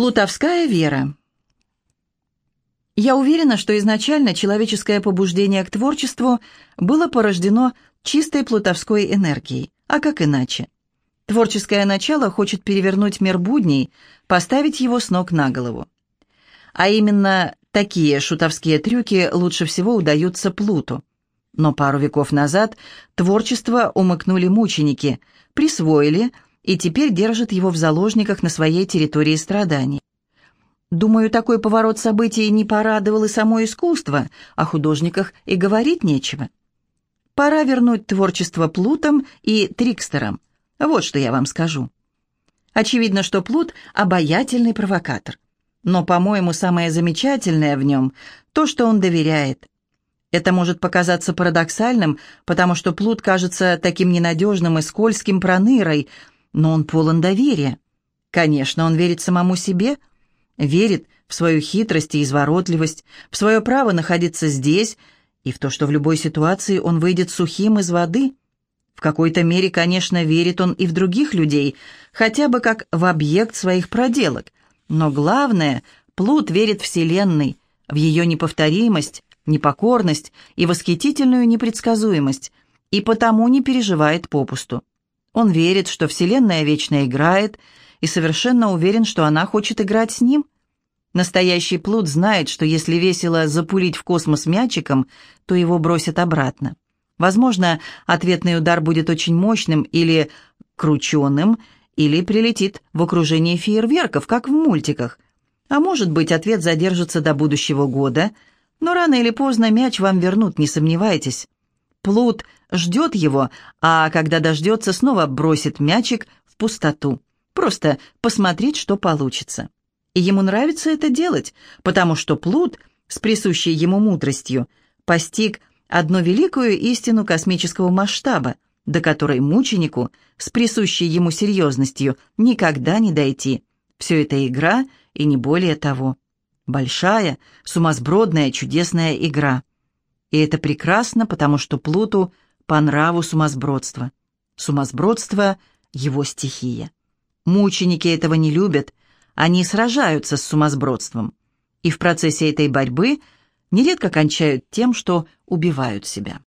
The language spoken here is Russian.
Плутовская вера. Я уверена, что изначально человеческое побуждение к творчеству было порождено чистой плутовской энергией, а как иначе? Творческое начало хочет перевернуть мир будней, поставить его с ног на голову. А именно такие шутовские трюки лучше всего удаются Плуту. Но пару веков назад творчество умыкнули мученики, присвоили – и теперь держит его в заложниках на своей территории страданий. Думаю, такой поворот событий не порадовал и само искусство, о художниках и говорить нечего. Пора вернуть творчество Плутам и Трикстерам. Вот что я вам скажу. Очевидно, что Плут – обаятельный провокатор. Но, по-моему, самое замечательное в нем – то, что он доверяет. Это может показаться парадоксальным, потому что Плут кажется таким ненадежным и скользким пронырой, но он полон доверия. Конечно, он верит самому себе, верит в свою хитрость и изворотливость, в свое право находиться здесь и в то, что в любой ситуации он выйдет сухим из воды. В какой-то мере, конечно, верит он и в других людей, хотя бы как в объект своих проделок. Но главное, Плут верит Вселенной, в ее неповторимость, непокорность и восхитительную непредсказуемость, и потому не переживает попусту. Он верит, что Вселенная вечно играет, и совершенно уверен, что она хочет играть с ним. Настоящий плут знает, что если весело запулить в космос мячиком, то его бросят обратно. Возможно, ответный удар будет очень мощным или крученым, или прилетит в окружении фейерверков, как в мультиках. А может быть, ответ задержится до будущего года, но рано или поздно мяч вам вернут, не сомневайтесь. Плут ждет его, а когда дождется, снова бросит мячик в пустоту. Просто посмотреть, что получится. И ему нравится это делать, потому что Плут с присущей ему мудростью постиг одну великую истину космического масштаба, до которой мученику с присущей ему серьезностью никогда не дойти. Все это игра и не более того. Большая, сумасбродная, чудесная игра. И это прекрасно, потому что Плуту по нраву сумасбродство. Сумасбродство — его стихия. Мученики этого не любят, они сражаются с сумасбродством. И в процессе этой борьбы нередко кончают тем, что убивают себя.